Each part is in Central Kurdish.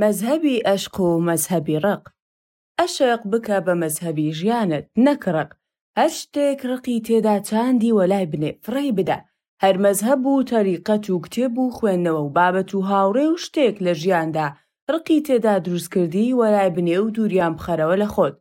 مەزهەبی ئەشق و مەزهەبی ڕق. ئەشق بکە بە مەزهەبی ژیانت نەک ڕق، هەر شتێک ڕقی تێدا چاندی وەلای بنێ فڕێی بدە، هەر مەزهەب و تەریقەت و کتێب و خوێندنەوە و بابەت و هاوڕێ و شتێک لە ژیاندا ڕقی تێدا دروست کردی وەلای بنێ و دووریان بخەرەوە لە خۆت.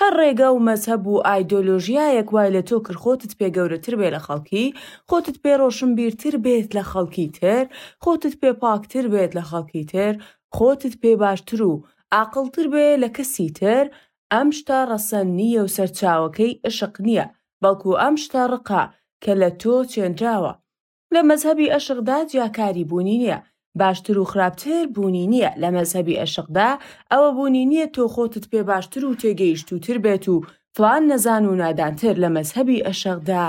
هەر ڕێگا و مەزهەب و ئایدۆلۆژیایەک وای لە تۆ کرد خۆتت پێ گەورەتر بێ لە خەڵکی، خۆتت پێ ڕۆشنبیرتر بێت لە خەڵکی تر، خۆتت پێ پاکتر بێت لە خەڵکی تر، خۆتت پێ باشتر و ئاقڵتر بێ لە کەسی تر، ئەم شتە ڕەسەن نییە و سەرچاوەکەی ئشق نییە، بەڵکو ئەم شتە ڕقە کە لە تۆ چێنراوە. لە مەزهەبی ئەشقدا جیاکاری بوونی نییە، باشتر و خراپتر بوونی نییە، لە مەزهەبی ئەشقدا ئەوە بوونی نییە تۆ خۆتت پێ باشتر و تێگەیشتووتر بێت و فڵان نەزان و نادانتر، لە مەزهەبی ئەشقدا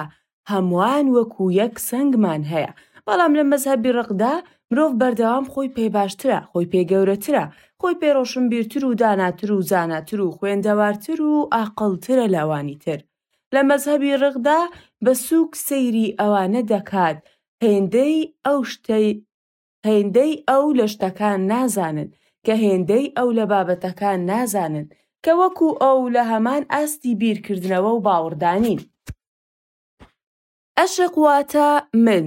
هەمووان وەکوو یەک سەنگمان هەیە، بەڵام لە مەزهەبی ڕقدا مرۆڤ بەردەوام خۆی پێ باشترە، خۆی پێ گەورەترە، خۆی پێ ڕۆشنبیرتر و داناتر و زاناتر و خوێندەوارتر و ئاقڵترە لە ئەوانی تر. لە مەزهەبی ڕقدا بە سووک سەیری ئەوانە دەکات هێندەی ئەو لە شتەکان نازانن کە هێندەی ئەو لە بابەتەکان نازانن کە وەکو ئەو لە هەمان ئاستی بیرکردنەوە و باوەڕدا نین. ئەشق واتە من،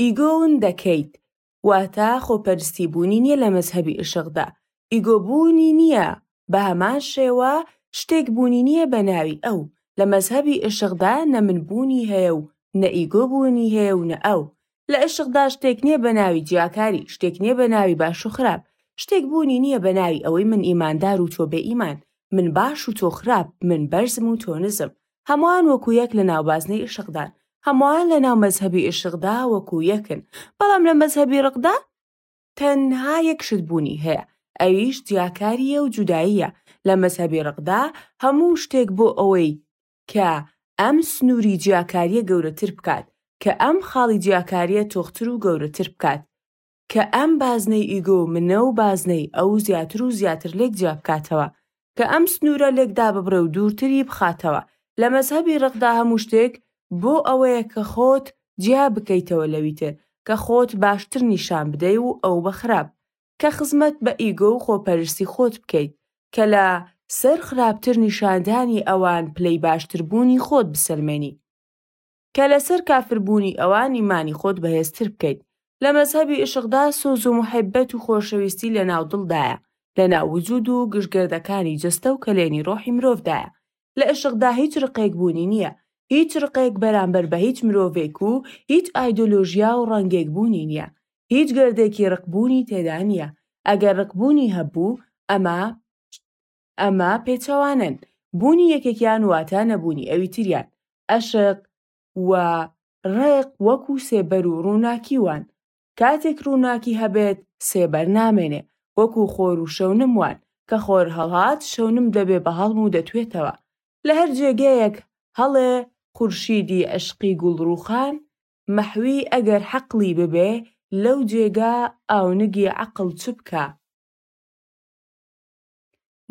ئیگۆون دەکەیت، واتا خۆپەرستی بوونی نییە لە مەزهەبی ئیشقدا، ئیگۆ بوونی نییە، بە هەمان شێوە شتێک بوونی نییە بە ناوی ئەو، لە مەزهەبی ئیشقدا نە من بوونی هەیە و نە ئیگۆ بوونی هەیە و نە ئەو، لە ئیشقدا شتێک نییە بە ناوی جیاکاری، شتێک نییە بە ناوی باش و خراپ، شتێک بوونی نییە بە ناوی ئەوەی من ئیماندار و تۆ بێ ئیمان، من باش و تۆ خراپ، من بەرزم و تۆ نزم، هەموان وەکو یەک لە ناو بازنەی ئیشقدان هەموان لە ناو مەزهەبی ئیشقدا وەکو یەکن بەڵام لە مەزهەبی ڕقدا تەنها یەک شت بوونی هەیە ئەویش جیاکاریە و جوداییە لە مەزهەبی ڕقدا هەموو شتێک بۆ ئەوەی کە ئەم سنووری جیاکاریە گەورەتر بکات کە ئەم خاڵی جیاکاریە تۆختر و گەورەتر بکات کە ئەم بازنەی ئیگۆ و منە و بازنەی ئەو زیاتر و زیاتر لێک جیا بکاتەوە، کە ئەم سنوورە لێک داببڕێ و دوورتری بخاتەوە لە مەزهەبی ڕقدا هەموو شتێک بۆ ئەوەیە کە خۆت جیا بکەیتەوە لەوی تر، کە خۆت باشتر نیشان بدەی و ئەو بە خراپ، کە خزمەت بە ئیگۆ و خۆپەرستی خۆت بکەیت، کە لە سەر خراپتر نیشاندانی ئەوان پلەی باشتربوونی خۆت بسەلمێنی. کە لەسەر کافر بوونی ئەوان ئیمانی خۆت بەهێزتر بکەیت لە مەزهەبی ئیشقدا سۆز و محەبەت و خۆشەویستی لە ناو دڵدایە لە ناو وجود و گشتگردەکانی جەستە و کەلێنی ڕۆحی مرۆڤدایە لە ئیشقدا هیچ ڕقێک بوونی نییە هیچ ڕقێک بەرامبەر بە هیچ مرۆڤێک و هیچ ئایدۆلۆژیا و ڕەنگێک بوونی نییە هیچ گردێکی ڕقبوونی تێدا نییە ئەگەر ڕقبوونی هەبوو ئەمە ئەمە پێچەوانەن، بوونی یەکێکیان واتە نەبوونی ئەوی تریان، ئەشق و ڕق وەکو سێبەر و ڕووناکی وان، کاتێک ڕووناکی هەبێت سێبەر نامێنێ، وەکو خۆر و شەونم وان، کە خۆر هەڵهات شەونم دەبێ بە هەڵم و دەتوێتەوە، لە هەر جێگەیەک هەڵێ خورشیدی ئەشقی گوڵڕووخان مەحوی ئەگەر حەقلی ببێ لەو جێگا ئاونگی عەقڵ چ بکا؟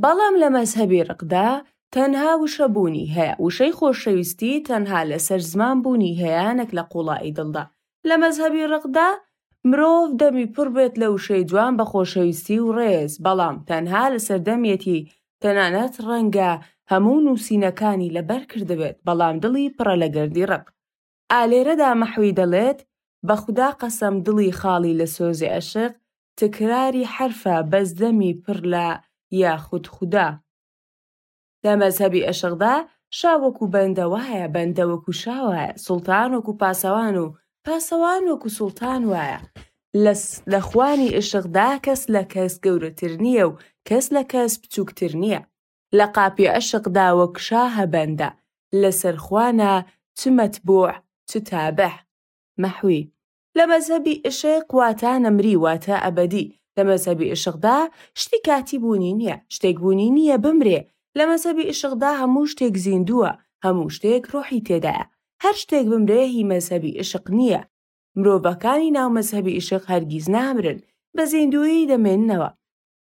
بەڵام لە مەزهەبی ڕقدا تەنها وشە بوونی هەیە وشەی خۆشەویستی تەنها لەسەر زمان بوونی هەیە نەک لە قوڵایی دڵدا لە مەزهەبی ڕقدا مرۆڤ دەمی پڕ بێت لە وشەی جوان بە خۆشەویستی و ڕێز بەڵام تەنها لە سەردەمەتی تەنانەت ڕەنگە هەموو نووسینەکانی لەبەر کردبێت بەڵام دڵی پڕە لە گردی ڕق ئا لێرەدا مەحوی دەڵێت، بە خودا قەسەم دڵی خاڵی لە سۆزی عەشق، تکراری حەرفە بەس دەمی پڕ لە یاخود خودا. لە مەزهەبی عەشقدا شا وەکو بەندە وایە، بەندە وەکو شا وایە، سوڵتان وەکو پاسەوان و پاسەوان وەکو سوڵتان وایە. لە خوانی عەشقدا کەس لە کەس گەورەتر نییە و کەس لە کەس بچووکتر نییە. لە قاپی عەشقدا وەک شاهە بەندە، لەسەر خوانە چ مەتبوع چ تابع. مەحوی. لە مەزهەبی عشق واتە نەمری واتە ئەبەدی، لە مەزهەبی عشقدا شتی کاتی بوونی نییە، شتێک بوونی نییە بمرێ، لە مەزهەبی عشقدا هەموو شتێک زیندووە، هەموو شتێک ڕۆحی تێدایە، هەر شتێک بمرێ هی مەزهەبی عشق نییە، مرۆڤەکانی ناو مەزهەبی عشق هەرگیز نامرن، بە زیندوویی دەمێننەوە.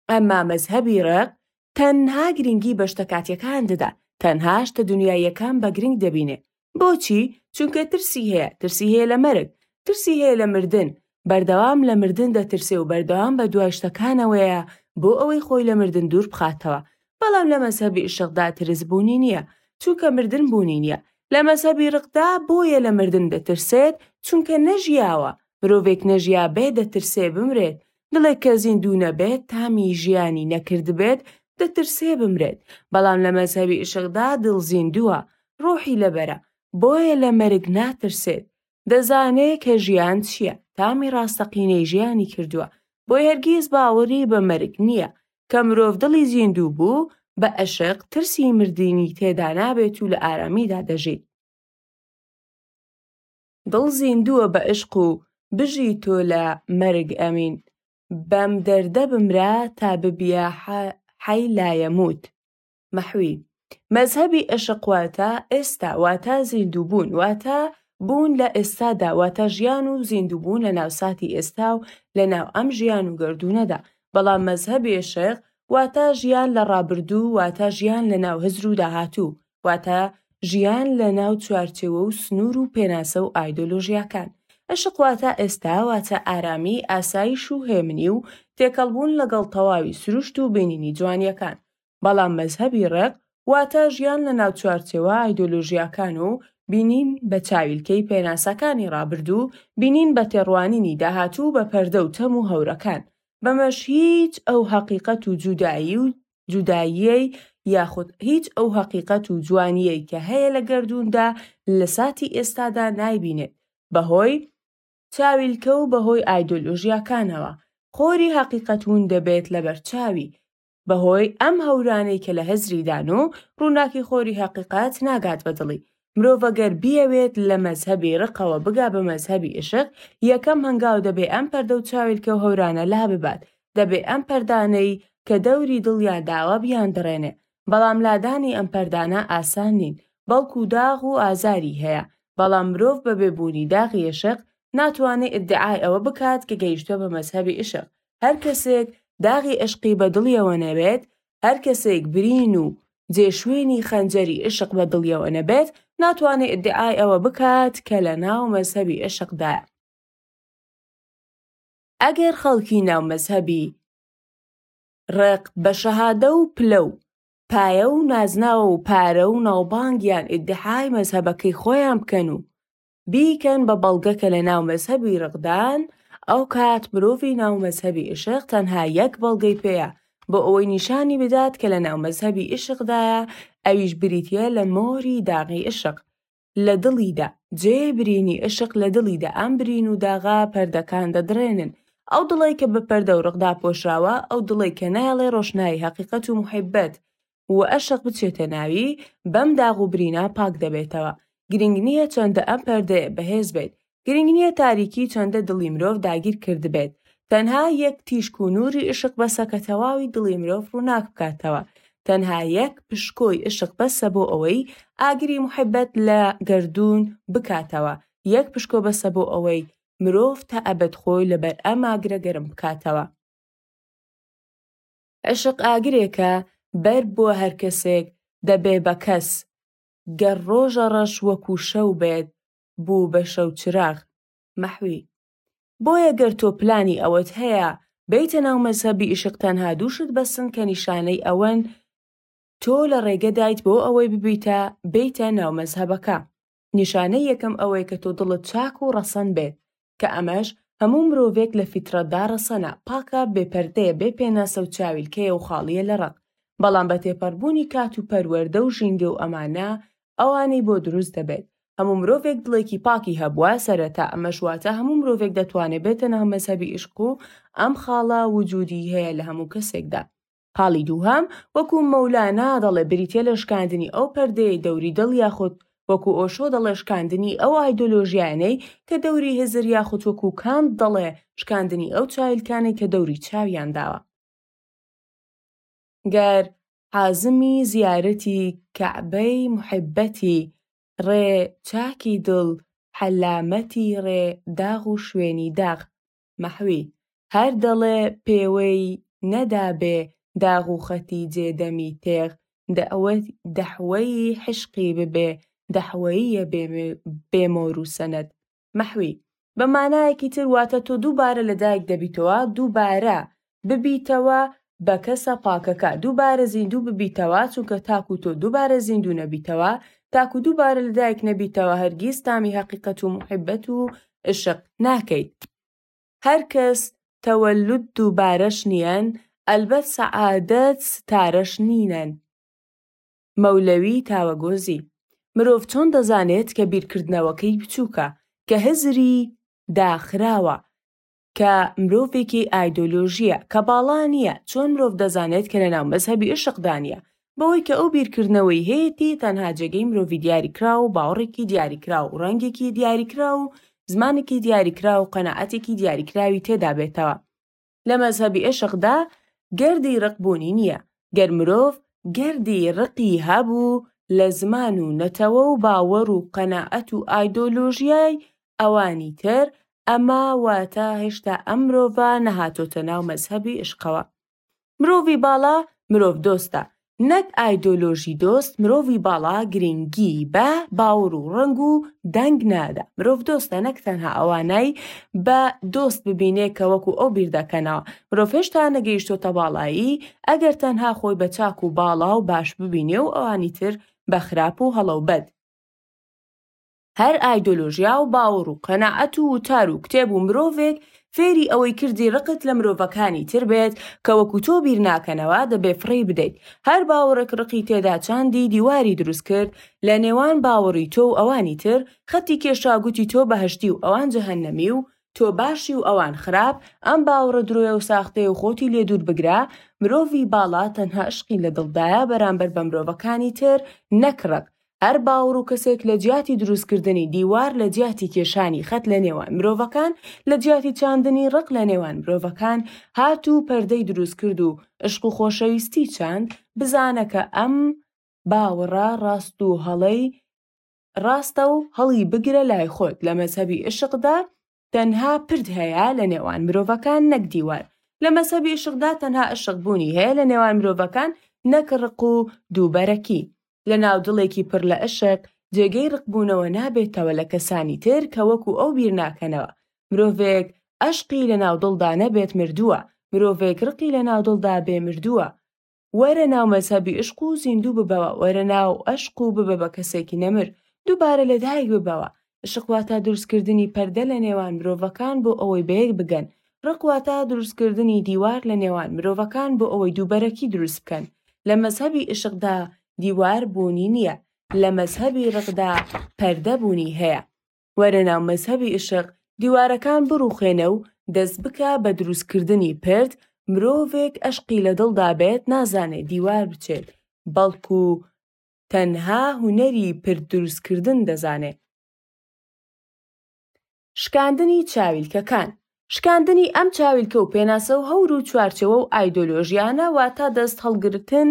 ئەمما مەزهەبی ڕق تەنها گرنگی بە شتە کاتیەکان دەدا، تەنها شتە دونیاییەکان بە گرنگ دەبینێ، بۆچی؟ چونکە ترسی هەیە، ترسی هەیە لە مەرگ، ترسی هەیە لە مردن، بەردەوام لە مردن دەترسێ و بەردەوام بە دوای شتەکانەوەیە بۆ ئەوەی خۆی لە مردن دوور بخاتەوە، بەڵام لە مەزهەبی ئیشقدا ترس بوونی نییە، چونکە مردن بوونی نییە، لە مەزهەبی ڕقدا بۆیە لە مردن دەترسێت چونکە نەژیاوە، مرۆڤێک نەژیابێ دەترسێ بمرێت، دڵێک کە زیندوو نەبێت تامی ژیانی نەکردبێت دەترسێ بمرێت، بەڵام لە مەزهەبی ئیشقدا دڵ زیندووە، ڕۆحی لەبەرە، بۆیە لە مەرگ ناترسێت، دەزانێ کە ژیان چییە، تامی ڕاستەقینەی ژیانی کردووە، بۆی هەرگیز باوەڕی بە مەرگ نییە، کە مرۆڤ دڵی زیندوو بوو بە ئەشق ترسی مردنی تێدا نابێت و لە ئارامیدا دەژیت. دڵ زیندووە بە ئشق و بژی تۆ لە مەرگ ئەمین بەم دەردە بمرە تا ببیە حەی لایەموت مەحوی مەزهەبی ئشق واتە ئێستا واتە زیندووبوون واتە بوون لە ئێستادا واتە ژیان و زیندووبوون لە ناو ساتی ئێستا و لە ناو ئەم ژیان و گەردوونەدا بەڵام مەزهەبی ئشق واتە ژیان لە ڕابردوو واتە ژیان لە ناو هزر و داهاتوو واتە ژیان لە ناو چوارچێوە و سنوور و پێناسە و ئایدۆلۆژیاکان عشق واتە ئێستا واتە ئارامی ئاسایش و هێمنی و تێکەڵبوون لەگەڵ تەواوی سروشت و بینینی جوانیەکان بەڵام مەزهبی ڕێق واتە ژیان لە ناو چوارچێوە ئایدۆلۆژیاکان و بینین بە چاویلکەی پێناسەکانی ڕابردوو بینین بە تێڕوانینی داهاتوو بە پەردە و تەم و هەورەکان بەمەش هیچ ئەو حەقیقەت و جودایی و جوداییەی یاخود هیچ ئەو هەقیقەت و جوانییەی کە هەیە لە گەردووندا لە ساتی ئێستادا نایبینێت بەهۆی چاویلکە و بەهۆی ئایدۆلۆژیاکانەوە خۆری هەقیقەت ون دەبێت لە بەرچاوی بەهۆی ئەم هەورانەی کە لە هزریدان و ڕووناکی خۆری هەقیقەت ناگات بە دڵی مرۆڤ گەر بیەوێت لە مەزهەبی ڕقەوە بگا بە مەزهەبی ئشق یەکەم هەنگاو دەبێ ئەم پەردە و چاویلکە و هەورانە لا ببات دەبێ ئەم پەردانەی کە دەوری دڵیان داوە بیان دڕێنێ بەڵام لادانی ئەم پەردانە ئاسان نین بەڵکو داغ و ئازاری هەیە بەڵام مرۆڤ بە بێ بوونی داغی ئشق ناتوانێ ئیدعای ئەوە بکات کە گەیشتوە بە مەزهەبی ئشق هەر کەسێک داغی ئشقی بە دڵیەوە نەبێت هەر کەسێک برین و جێ شوێنی خەنجەری ئیشق بە دڵیەوە نەبێت ناتوانێت ئیدعای ئەوە بکات کە لە ناو مەزهەبی ئیشقدایە ئەگەر خەڵکی ناو مەزهەبی ڕێق بە شەهادە و پلە و پایە و نازناوە و پارە و ناوبانگیان ئیدعای مەزهەبەکەی خۆیان بکەن و بیکەن بە بەڵگە کە لەناو مەزهەبی ڕقدان، ئەوکات مرۆڤی ناو مەزهەبی ئیشق تەنها یەک بەڵگەی پێیە بۆ ئەوەی نیشانی بدات کە لەناو مەزهەبی ئیشقدایە ئەویش بریتییە لە مۆری داغی ئیشق لە دڵیدا، جێی برینی ئیشق لە دڵیدا ئەم برین و داغە پەردەکان دەدڕێنن، ئەو دڵەی کە بە پەردە و ڕق داپۆشراوە، ئەو دڵەی کە نایەڵێ ڕۆشنایی هەقیقەت و موحیبەت و ئەشق بچێتە ناوی بەم داغ و برینە پاک دەبێتەوە گرنگ نییە چەندە ئەم پەردەیە بەهێز بێت گرنگ نییە تاریکی چەندە دڵی مرۆڤ داگیر کردبێت تەنها یەک تیشک و نوری عشق بەسە کە تەواوی دڵی مرۆڤ ڕووناک بکاتەوە تەنها یەک پشکۆی عشق بەسە بۆ ئەوەی ئاگری محبەت لە گردردون بکاتەوە یەک پشکۆ بەسە بۆ ئەوەی مرۆڤ تا ئەبد خۆی لەبەر ئەم ئاگرە گەرم بکاتەوە عەشق ئاگرێکە بەرد بۆ هەر کەسێک دەبێ بە کەس گەر ڕۆژە ڕەش وەکوو شەو بێت بوو بە شەو چراغ مەحوی بۆیە گەر تۆ پلانی ئەوەت هەیە بێیتە ناو مەزهەبی ئیشق تەنها دوو شت بەسن کە نیشانەی ئەوەن تۆ لە ڕێگەدایت بۆ ئەوەی ببیتە بێیتە ناو مەزهەبەکە نیشانەی یەکەم ئەوەیە کە تۆ دڵت چاک و ڕەسەن بێت، کە ئەمەش هەموو مرۆڤێک لە فیترەتدا ڕەسەنە، پاکە، بێ پەردەیە، بێ پێناسە و چاویلکەیە و خاڵییە لە ڕق، بەڵام بە تێپەڕبوونی کات و پەروەردە و ژینگە و ئەمانە، ئەوانەی بۆ دروست دەبێت. هەموو مرۆڤێک دڵێکی پاکی هەبووە سەرەتا، ئەمەش واتە هەموو مرۆڤێک دەتوانێت بێتە ناو مەزهەبی ئیشق و ئەم خاڵە وجودیی هەیە لە هەموو کەسێکدا. خاڵی دووهەم، وەکوو مەولانا دەڵێ بریتیە لە شکاندنی ئەو پەردەیەی دەوری دڵ یاخود وەکوو ئۆشۆ دەڵێ شکاندنی ئەو ئایدۆلۆژیایانەی کە دەوری هزر یاخود وەکوو کانت دەڵێ شکاندنی ئەو چایلکانەی کە دەوری چاویان داوە. گەر عازمی زیارەتی کەعبەی موحیبەتی، ڕێ چاکی دڵ، حەلامەتی ڕێ داغ و شوێنی داغ، مەحوی هەر دەڵێ پێوەی نەدابێ داغ و خەتی جێ دەمی تێغ دەوە دەحوەیی حشقی ببێ دەحوەییە بێ مۆر و سەنەد مەحوی بە مانایەکی تر واتە تۆ دووبارە لە دایک دەبیتەوە دووبارە ببیتەوە بە کەسە پاکەکە دووبارە زیندوو ببیتەوە چونکە تاکو تۆ دووبارە زیندوو نەبیتەوە تاکو دووبارە لە دایک نەبیتەوە هەرگیز تامی هەقیقەت و محبەت و عشق ناکەیت هەر کەس تەوەلود دووبارەش نیەن ئەلبەت سەعادەت ستارەش نینەن مەولەوی تاوەگۆزی مرۆڤ چۆن دەزانێت کە بیرکردنەوەکەی بچووکە کە هزری داخراوە کە مرۆڤێکی ئایدۆلۆژیە کە باڵا نییە چۆن مرۆڤ دەزانێت کە لەناو مەزهبی عشقدا نیە بەوەی کە ئەو بیرکردنەوەی هەیەتی تەنها جێگەی مرۆڤی دیاریکرا و باوەڕێکی دیاریکرا و ڕەنگێکی دیاریکرا و زمانێکی دیاریکرا و قەنەعاتێکی دیاریکراوی تێدا بێتەوە لە مەزهبی عشقدا گردی ڕقبوونی نییە گەر مرۆڤ گردی ڕقی هەبوو لە زمان و نەتەوە و باوەڕ و قەنەعەت و ئایدۆلۆژیای ئەوانی تر، ئەمە واتە هێشتا ئەم مرۆڤە نەهاتۆتە ناو مەزهەبی ئیشقەوە. مرۆڤی باڵا مرۆڤ دۆستە، نەک ئایدۆلۆژی دۆست، مرۆڤی باڵا گرینگی بە باوڕ و ڕەنگ و دەنگ نادا، مرۆڤ دۆستە نەک تەنها ئەوانای بە دۆست ببینێ کە وەکو ئەو بیر دەکەنەوە، مرۆڤ هێشتا نەگەیشتۆتە باڵایی ئەگەر تەنها خۆی بە چاک و باڵا و باش ببینێ و ئەوانی تر بە خراپ و هەڵە و بەد. هەر ئایدۆلۆژیا و باوەڕ و قەناعەت و وتار و کتێب و مرۆڤێک فێری ئەوەی کردی ڕقت لە مرۆڤەکانی تر بێت کە وەکو تۆ بیر ناکەنەوە دەبێ فڕێی بدەیت، هەر باوەڕێک ڕقی تێدا چاندی دیواری دروست کرد لە نێوان باوەڕی تۆ و ئەوانی تر، خەتی کێشا گوتی تۆ بەهەشتی و ئەوان جەهەنەمی و تۆ باشی و ئەوان خراپ، ئەم باوەڕە درۆیە و ساختەیە و خۆتی لێ دوور بگرە، مرۆڤی باڵا تەنها شقی لە دڵدایە بەرامبەر بە مرۆڤەکانی تر نەک ڕق، هەر باوڕ و کەسێک لە جیاتی دروستکردنی دیوار لە جیاتی کێشانی خەت لە نێوان مرۆڤەکان لە جیاتی چاندنی ڕق لە نێوان مرۆڤەکان هات و پەردەی دروستکرد و عشق و خۆشەویستی چاند بزانە کە ئەم باوڕە ڕاست و هەڵەی ڕاستە و هەڵی بگرە لای خۆت لە مەزهەبی عشقدا تەنها پرد هەیە لە نێوان مرۆڤەکان نەک دیوار لە مەسەبی عشقدا تەنها عشق بوونی هەیە لە نێوان مرۆڤەکان نەک ڕق و دووبەرەکی لە ناو دڵێکی پڕ لە عشق جێگەی ڕقبوونەوە نابێتەوە لە کەسانی تر کە وەکو ئەو بیر ناکەنەوە مرۆڤێک عشقی لە ناو دڵدا نەبێت مردووە مرۆڤێک ڕقی لە ناو دڵدا بێ مردووە وەرە ناو مەزهەبی ئشق و زیندوو ببەوە وەرە ناو ئەشق و ببە بە کەسێکی نەمر دووبارە لە دایک ببەوە ئشق واتە دروست کردنی پەردە لە نێوان مرۆڤەکان بۆ ئەوەی بەیەک بگەن ڕق واتە دروست کردنی دیوار لە نێوان مرۆڤەکان بۆ ئەوەی دووبەرەکی دروست بکەن لە مەزهەبی ئشقدا دیوار بوونی نییە لە مەزهەبی ڕقدا پەردە بوونی هەیە وەرە ناو مەزهەبی ئیشق دیوارەکان بڕوخێنە و دەست بکە بە دروست کردنی پرد مرۆڤێک ئەشقی لە دڵدا بێت نازانێ دیوار بچێت بەڵکو تەنها هونەری پرد دروست کردن دەزانێ. شکاندنی چاویلکەکان شکاندنی ئەم چاویلکە و پێناسە و هەور و چوارچێوە و ئایدۆلۆژیانە واتا دەست هەڵگرتن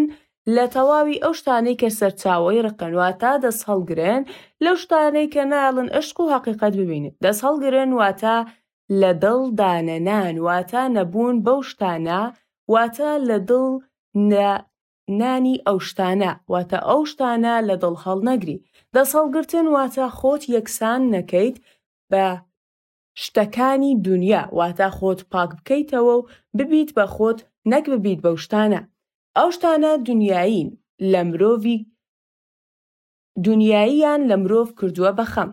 لە تەواوی ئەو شتانەی کە سەرچاوەی ڕقن، واتا دەست هەڵگرن لەو شتانەی کە نایەڵن ئەشق و هەقیقەت ببینن، دەست هەڵگرن واتا لە دڵ دانەنان، واتا نەبوون بەو شتانە، واتا لە دڵ نە نانی ئەو شتانە، واتا ئەو شتانە لە دڵ هەڵنەگری، دەست هەڵگرتن واتا خۆت یەکسان نەکەیت بە شتەکانی دونیا واتە خۆت پاک بکەیتەوە و ببیت بە خۆت نەک ببیت بەو شتانە ئەو شتانە دونیایین لە مرۆڤی دونیاییان لە مرۆڤ کردووە بە خەم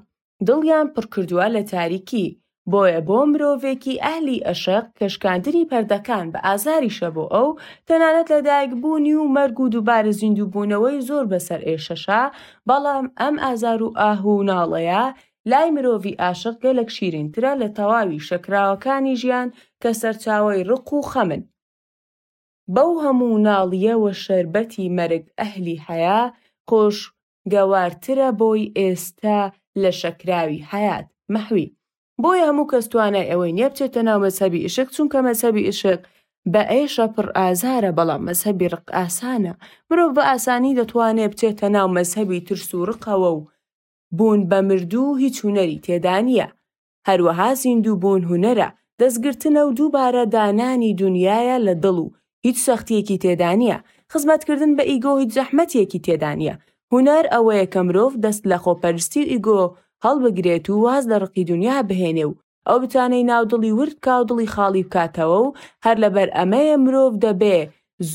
دڵیان پڕکردووە لە تاریکی بۆیە بۆ مرۆڤێکی ئەهلی ئەشق کە شکاندنی پەردەکان بە ئازاریشە بۆ ئەو تەنانەت لە دایک بوونی و مەرگ و دووبارە زیندووبوونەوەی زۆر بەسەر ئێشەشە بەڵام ئەم ئازار و ئاه و ناڵەیە لای مرۆڤی ئاشق گەلەک شیرینترە لە تەواوی شەکراوەکانی ژیان کە سەرچاوەی ڕق و خەمن. بەو هەموو ناڵیە و شەربەتی مەرگ ئەهلی حەیا خۆش گەوارترە بۆی ئێستە لە شەکراوی حەیات، مەحوی. بۆیە هەموو کەس توانای ئەوەی نیە بچێتە ناو مەزهەبی ئیشق چونکە مەزهەبی ئیشق بە ئێشە پڕ ئازارە بەڵام مەزهەبی ڕق ئاسانە. مرۆڤ بە ئاسانی دەتوانێ بچێتە ناو مەزهەبی ترس و ڕقەوە و بوون بە مردوو هیچ هونەری تێدا نییە، هەروەها زیندووبوون هونەرە، دەستگرتنە و دووبارە دانانی دونیایە لە دڵ و هیچ سەختییەکی تێدا نییە، خزمەتکردن بە ئیگۆ هیچ زەحمەتییەکی تێدا نییە، هونەر ئەوەیە کە مرۆڤ دەست لە خۆپەرستی و ئیگۆ هەڵبگرێت و واز لە ڕقی دونیا بهێنێ و ئەو بتانەی ناو دڵی ورد بکا و دڵی خاڵی بکاتەوە و هەر لەبەر ئەمەیە مرۆڤ دەبێ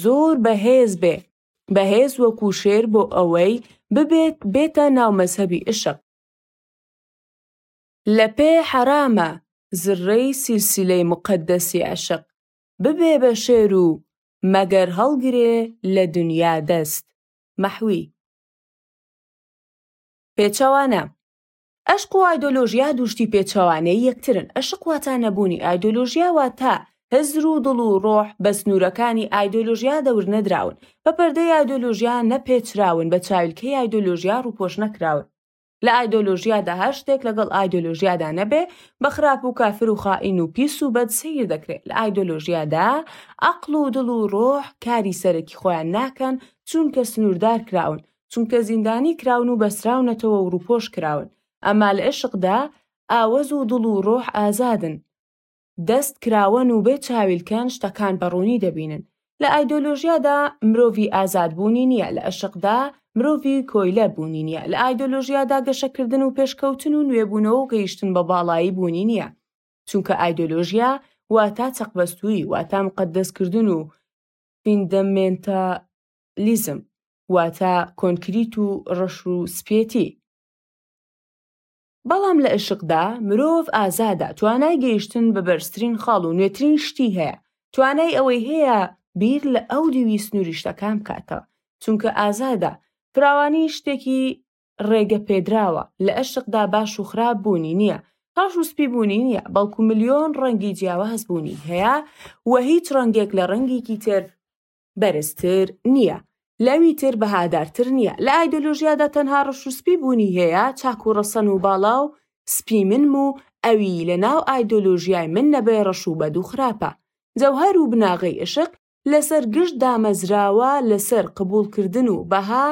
زۆر بەهێز بێ بەهێز وەکو شێر بۆ ئەوەی ببێت بێتە ناو مەزهەبی ئشق. لە پێ حەرامە زڕەی سیلسیلەی موقەدەسی عەشق ببێ بە شێر و مەگەر هەڵگرێ لە دونیا دەست، مەحوی. پێچەوانە، ئەشق و ئایدۆلۆژیا دوو شتی پێچەوانەی یەکترن، ئەشق واتا نەبوونی ئایدۆلۆژیا واتا هزر و دڵ و ڕۆح بە سنوورەکانی ئایدۆلۆژیا دەورنەدراون، بە پەردەی ئایدۆلۆژیا نەپێچراون، بە چاویلکەی ئایدۆلۆژیا ڕووپۆش نەکراون. لە ئایدۆلۆژیادا هەر شتێک لەگەڵ ئایدۆلۆژیادا نەبێ بە خراپ و کافر و خائین و پیس و بەد سەیر دەکرێ، لە ئایدۆلۆژیادا عەقڵ و دڵ و ڕۆح کاری سەرەکی خۆیان ناکەن چوونکە سنووردار کراون، چونکە زیندانی کراون و بەسراونەتەوە و ڕووپۆش کراون، ئەما لە عشقدا ئاوەز و دڵ و ڕۆح ئازادن، دەست کراوەن و بێ چاویلکەن شتەکان بە ڕوونی دەبینن. لە ئایدۆلۆژیادا مرۆڤی ئازاد بوونی نییە، لە عشقدا مرۆڤی کۆیلە بوونی نییە، لە ئایدۆلۆژیادا گەشەکردن و پێشکەوتن و نوێبوونەوە و گەیشتن بە باڵایی بوونی نییە، چونکە ئایدۆلۆژیا واتا چەقبەستوویی، واتا مقەدەسکردن و فیندەمێنتالیزم. لیزم، واتە کۆنکریت و ڕەش و سپێتی. بەڵام لە ئشقدا مرۆڤ ئازادە، توانای گەیشتن بە بەرزترین خاڵ و نوێترین شتی هەیە، توانای ئەوەی هەیە بیر لە ئەودیوی سنووری شتەکان بکاتەوە، چونکە ئازادە، فراوانی شتێکی ڕێگە پێدراوە، لە ئشقدا باش و خراپ بوونی نییە، ڕەش و سپی بوونی نییە، بەڵکو ملیۆن ڕەنگی جیاواز بوونی هەیە و هیچ ڕەنگێک لە ڕەنگێکی تر بەرزتر نییە، لە ئەوی تر بەهادارتر نییە، لە ئایدۆلۆژیادا تەنها ڕەش و سپی بوونی هەیە، چاک و ڕەسەن و باڵا و سپی منم و ئەوی لە ناو ئایدۆلۆژیای من نەبێ ڕەش و بەد و خراپە. جەوهەر و بناغەی ئشق لەسەر گشت دامەزراوە لەسەر قبووڵکردن و بەها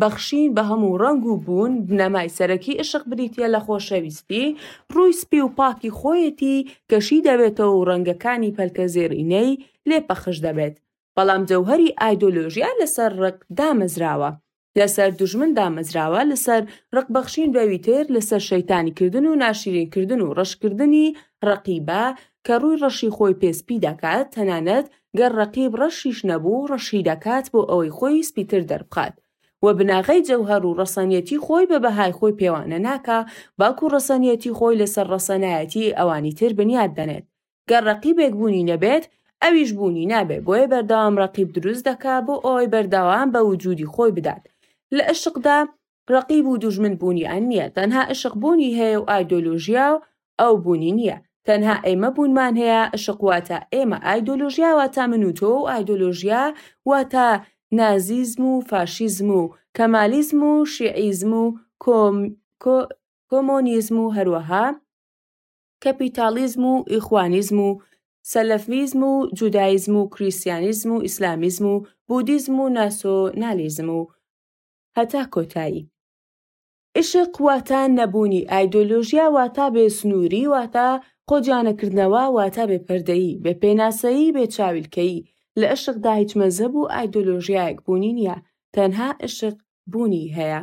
بەخشین بە هەموو ڕەنگ و بوون، بنەمای سەرەکی ئیشق بریتییە لە خۆشەویستی، ڕووی سپی و پاکی خۆیەتی کە شی دەبێتەوە و ڕەنگەکانی پەلکە زێڕینەی لێ پەخش دەبێت، بەڵام جەوهەری ئایدۆلۆژیا لەسەر ڕق دامەزراوە، لەسەر دوژمن دامەزراوە، لەسەر ڕق بەخشین بەوی تر، لەسەر شەیتانیکردن و ناشیرینکردن و ڕەشکردنی ڕەقیبە، کە ڕووی ڕەشی خۆی پێ سپی دەکات، تەنانەت گەر ڕەقیب ڕەشیش نەبوو ڕەشی دەکات بۆ ئەوەی خۆی سپیتر دەربخات. وە بناغەی جەوهەر و ڕەسەنیەتی خۆی بە بەهای خۆی پێوانە ناکا، بەڵکو ڕەسەنیەتی خۆی لەسەر ڕەسەنایەتی ئەوانی تر بنیات دەنێت. گەر ڕەقیبێک بوونی نەبێت، ئەویش بوونی نابێت، بۆیە بەردەوام ڕەقیب دروست دەکا بۆ ئەوەی بەردەوام بە وجودی خۆی بدات. لە ئەشقدا ڕەقیب و دوژمن بوونیان نییە تەنها ئشق بوونی هەیە و ئایدۆلۆژیا و ئەو بوونی نییە تەنها ئێمە بوونمان هەیە ئشق واتە ئێمە ئایدۆلۆژیا واتە من و تۆ و ئایدۆلۆژیا واتە نازیزم و فاشیزم و کەمالیزم و شیعیزم و کۆم کۆ کۆمۆنیزم و هەروەها کەپیتاڵیزم و ئیخوانیزم و سەلەفیزم و جودایزم و کریستیانیزم و ئیسلامیزم و بودیزم و ناسیۆنالیزم و هەتا کۆتایی. عیشق واتا نەبوونی ئایدۆلۆژیا واتا بێ سنووری واتا قۆجانەکردنەوە واتا بێ پەردەیی، بێ پێناسەیی، بێ چاویلکەیی، لە عیشقدا هیچ مەزهەب و ئایدۆلۆژیایەک بوونی نییە، تەنها عیشق بوونی هەیە.